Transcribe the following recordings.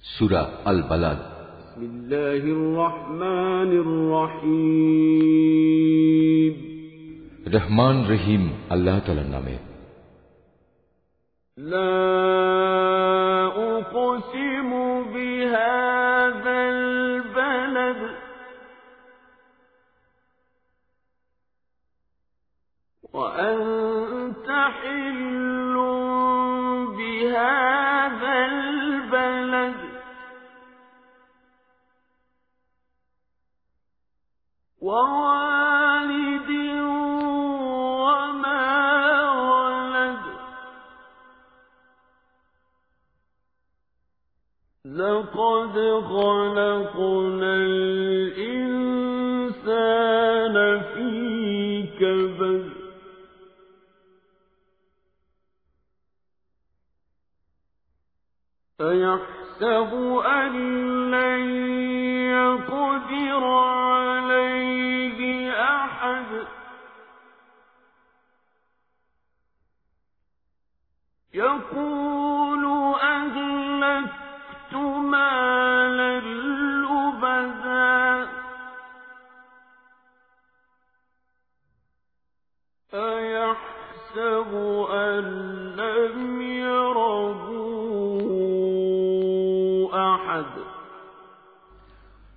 سورة البلد بسم الله الرحمن الرحيم. رحمان رحيم الله تعالى نامه لا أقسم بهذا البلد. وأنت حل لقد خلقنا الإنسان في كبد. أيحسب أن لن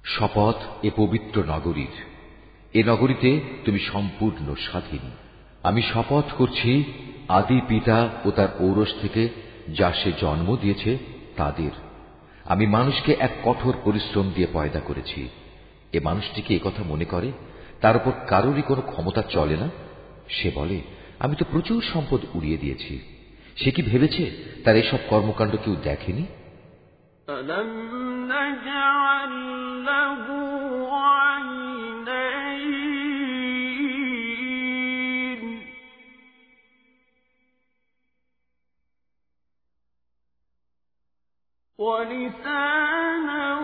শপথ এ পবিত্র নগরীর এ নগরীতে তুমি সম্পূর্ণ স্বাধীন আমি শপথ করছি আদি পিতা ও তার ঔরস থেকে যা সে জন্ম দিয়েছে তাদের আমি মানুষকে এক কঠোর পরিশ্রম দিয়ে পয়দা করেছি এ মানুষটিকে কথা মনে করে তার উপর কারোরই কোনো ক্ষমতা চলে না সে বলে আমি তো প্রচুর সম্পদ উড়িয়ে দিয়েছি সে কি ভেবেছে তার এসব কর্মকাণ্ড কেউ দেখেনি ألم نجعل له ولسانا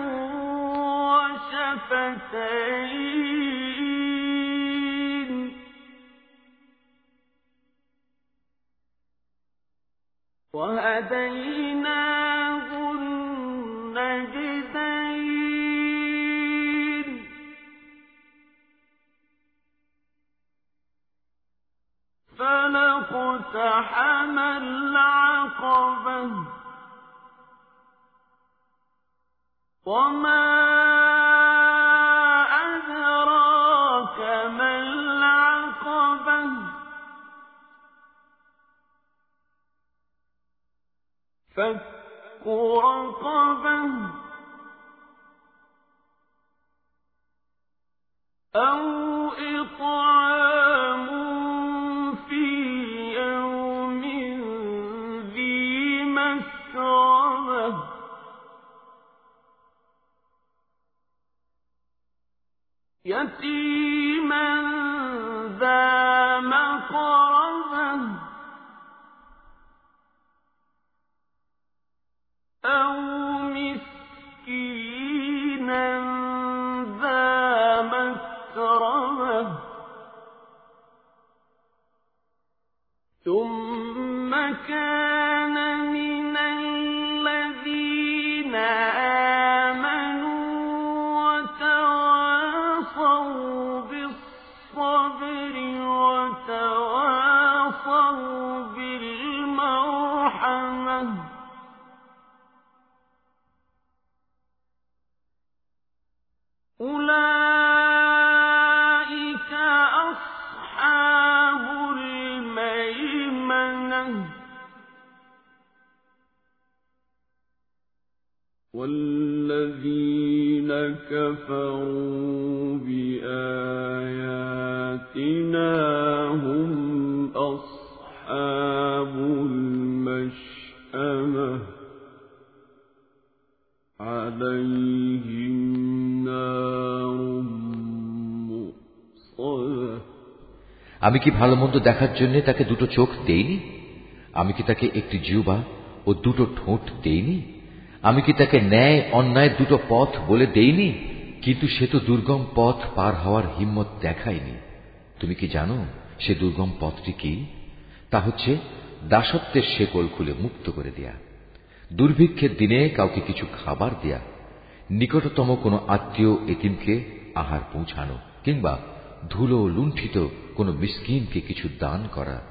وشفتين. وهديناه النجدين. فلاقتحم العقبة. فك رقبة أو إطعام يتيما ذا مقربة أو مسكينا ذا متربة ثم كان أولئك أصحاب الميمنة. والذين كفروا بآياتنا আমি কি ভালো মন্দ দেখার জন্য তাকে দুটো চোখ দেইনি? আমি কি তাকে একটি জিউবা ও দুটো ঠোঁট দেইনি? আমি কি তাকে ন্যায় অন্যায় দুটো পথ বলে দেইনি? কিন্তু সে তো দুর্গম পথ পার হওয়ার হিম্মত দেখায়নি। তুমি কি জানো সে দুর্গম পথটি কি? তা হচ্ছে দাসত্বের শেকল খুলে মুক্ত করে দেয়া। দুর্ভিক্ষের দিনে কাউকে কিছু খাবার দেয়া, নিকটতম কোনো আত্মীয় এতিমকে আহার পৌঁছানো, কিংবা ধুলো লুণ্ঠিত কোনো মিসকিনকে কিছু দান করা,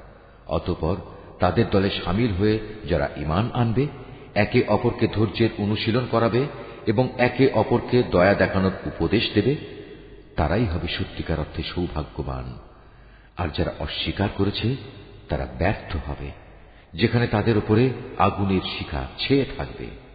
অতপর তাদের দলে সামিল হয়ে যারা ইমান আনবে, একে অপরকে ধৈর্যের অনুশীলন করাবে এবং একে অপরকে দয়া দেখানোর উপদেশ দেবে, তারাই হবে সত্যিকার অর্থে সৌভাগ্যবান। আর যারা অস্বীকার করেছে, তারা ব্যর্থ হবে। যেখানে তাদের উপরে আগুনের শিখা ছেয়ে থাকবে।